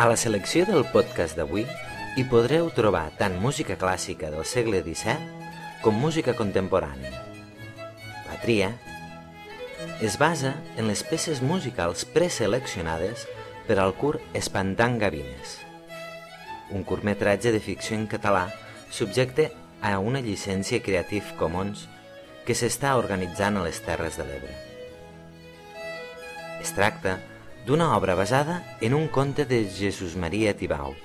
A la selecció del podcast d'avui hi podreu trobar tant música clàssica del segle XVII com música contemporània. La tria es basa en les peces musicals preseleccionades per al curt Espantant Gavines, un curtmetratge de ficció en català subjecte a una llicència Creative Commons que s'està organitzant a les Terres de l'Ebre. Es tracta d'una obra basada en un conte de Jesús Maria Tibau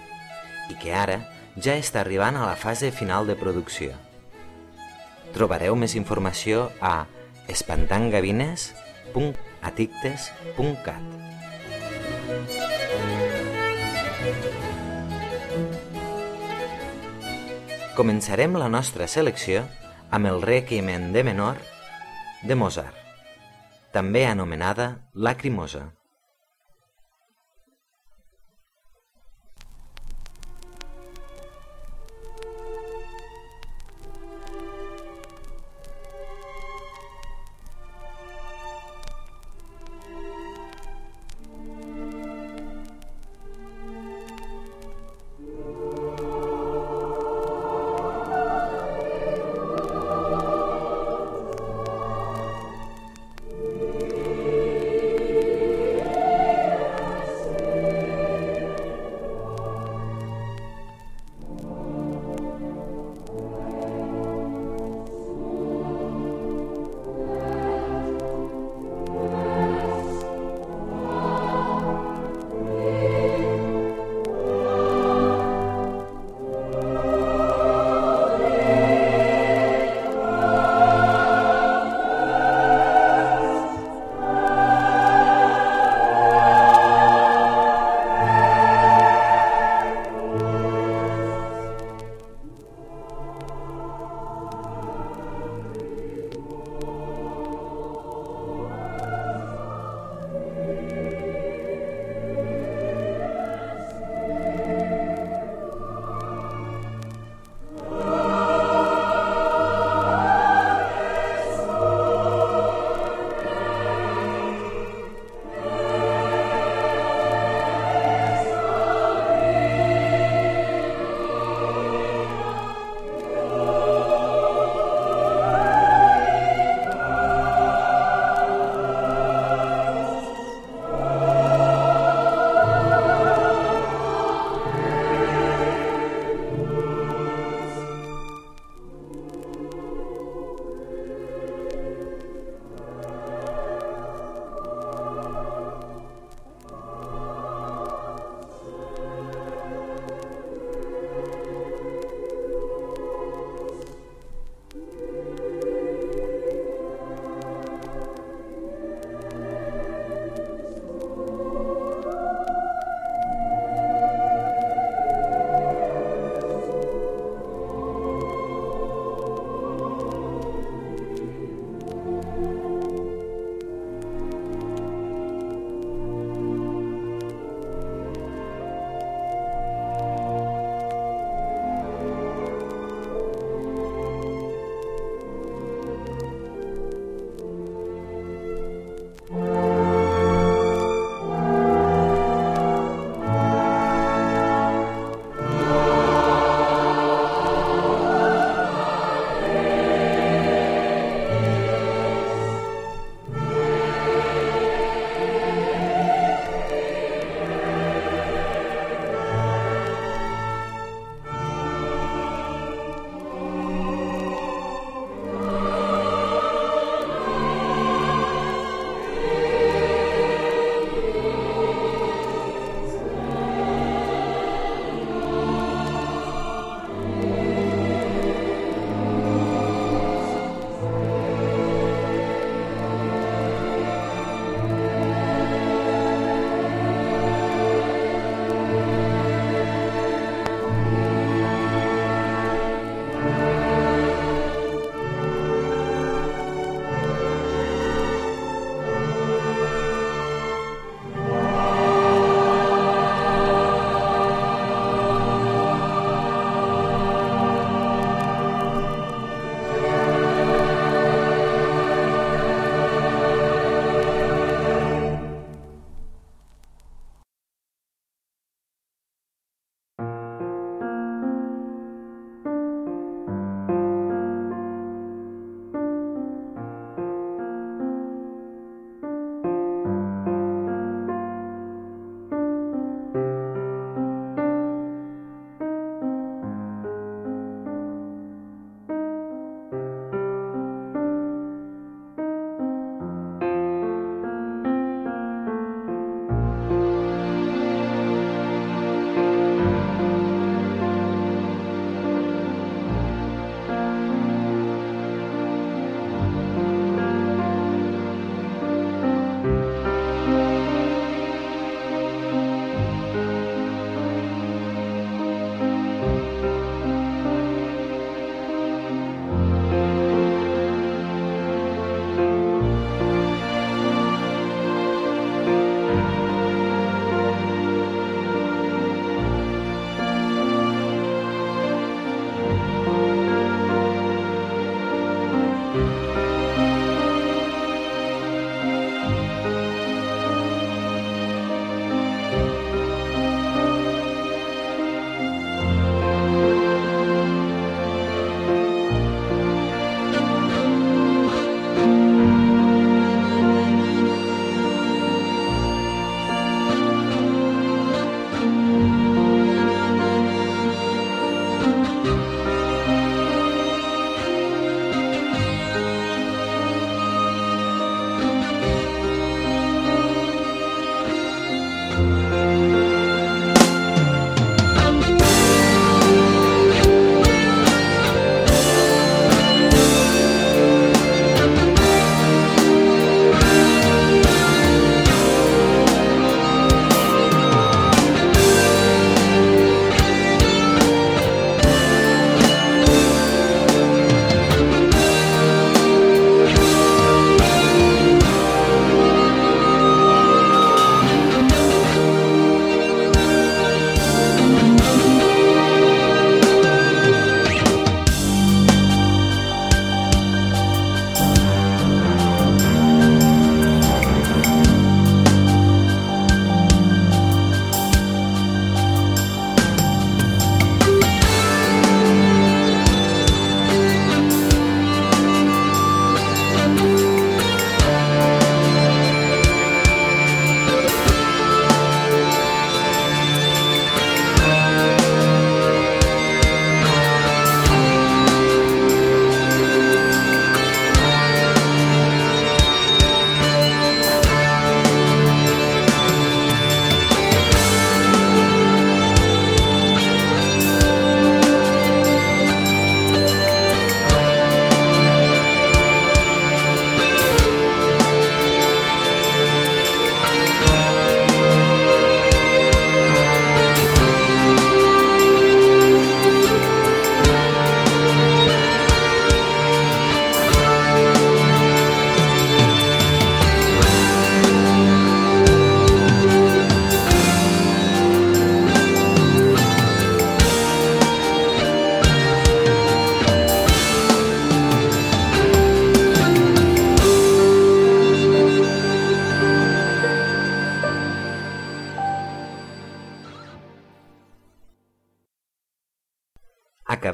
i que ara ja està arribant a la fase final de producció. Trobareu més informació a espantantgavines.atictes.cat. Començarem la nostra selecció amb el Requiem en D menor de Mozart, també anomenada Lacrimosa.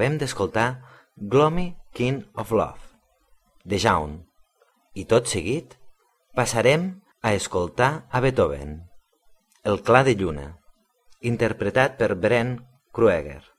Acabem d'escoltar Gloomy King of Love, de Jaun, i tot seguit passarem a escoltar a Beethoven, El clar de lluna, interpretat per Brent Krueger.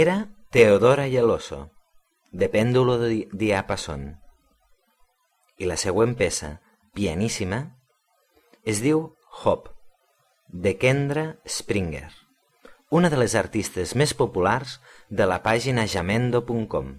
Era Teodora y el oso, de péndulo de diapasón. I la següent peça, pianíssima, es diu Hop, de Kendra Springer, una de les artistes més populars de la pàgina jamendo.com.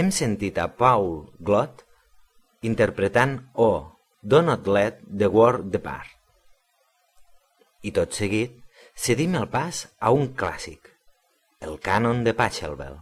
hem sentit a Paul Glott interpretant O, Do Not Let the World Depart. I tot seguit cedim el pas a un clàssic, el cànon de Pachelbel.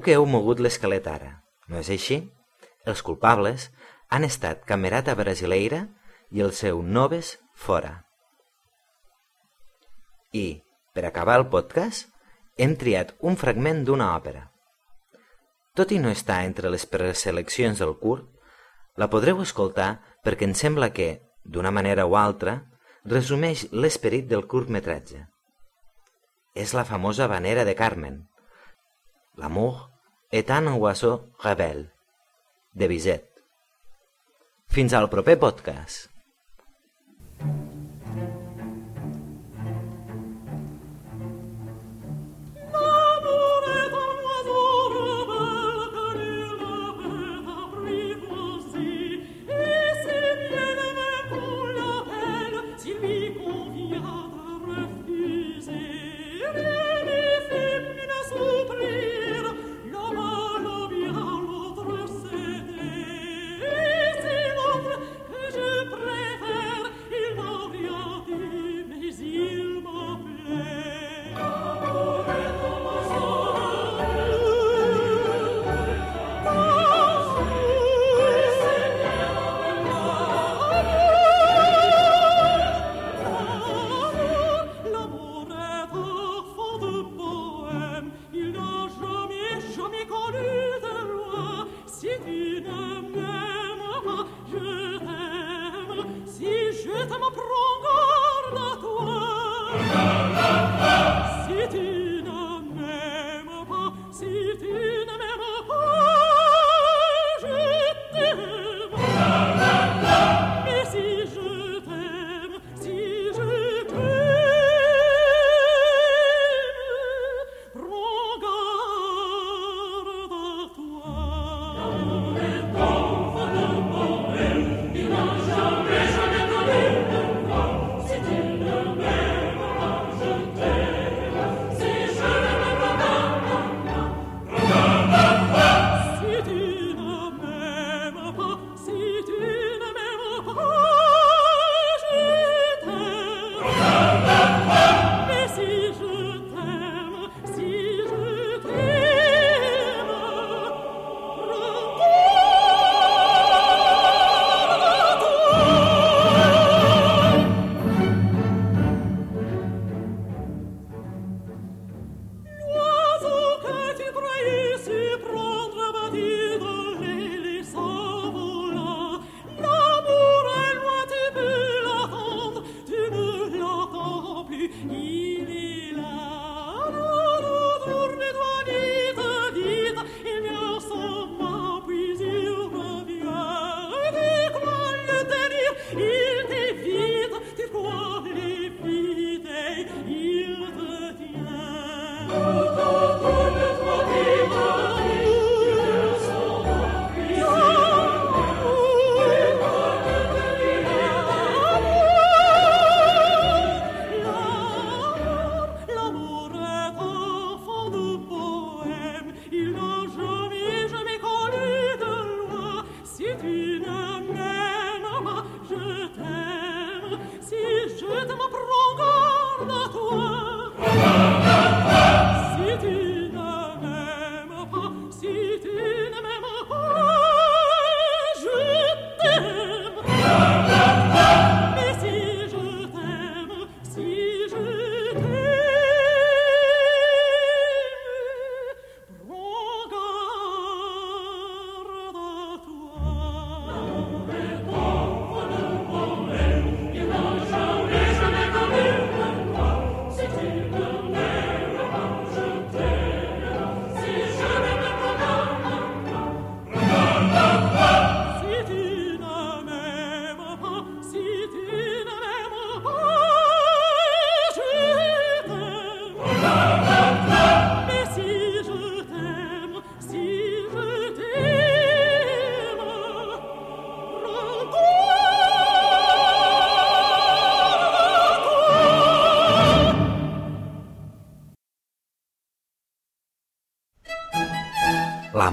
Segur que heu mogut l'esquelet ara, no és així? Els culpables han estat Camerata Brasileira i el seu Noves Fora. I, per acabar el podcast, hem triat un fragment d'una òpera. Tot i no estar entre les preseleccions del curt, la podreu escoltar perquè em sembla que, d'una manera o altra, resumeix l'esperit del curtmetratge. És la famosa vanera de Carmen, L'amour un oiseau rebelle, de Bizet. Fins al proper podcast. La